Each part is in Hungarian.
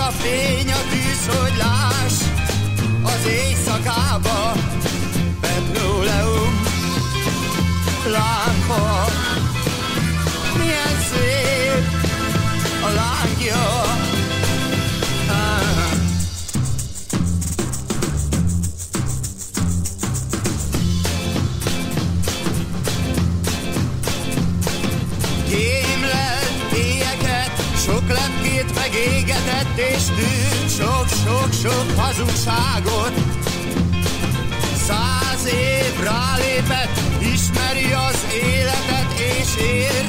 a fény, a tűz, hogy láss az éjszakába. Petróleum, lámpa, milyen szép a lángja. Megégetett, és tűnt sok-sok-sok hazugságot. Száz év rálépett, ismeri az életet, és érti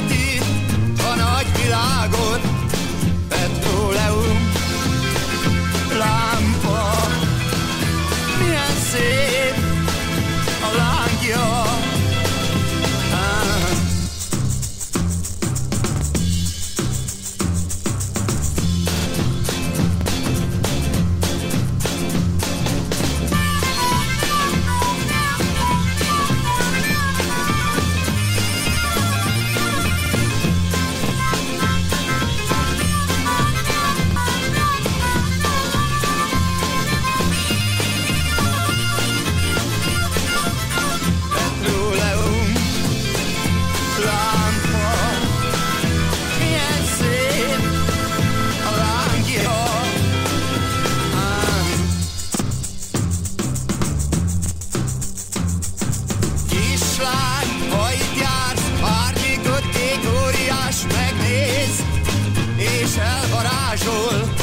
elvarázsol.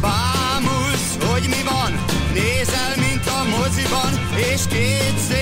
Bámulsz, hogy mi van, nézel, mint a moziban, és két szép szemedben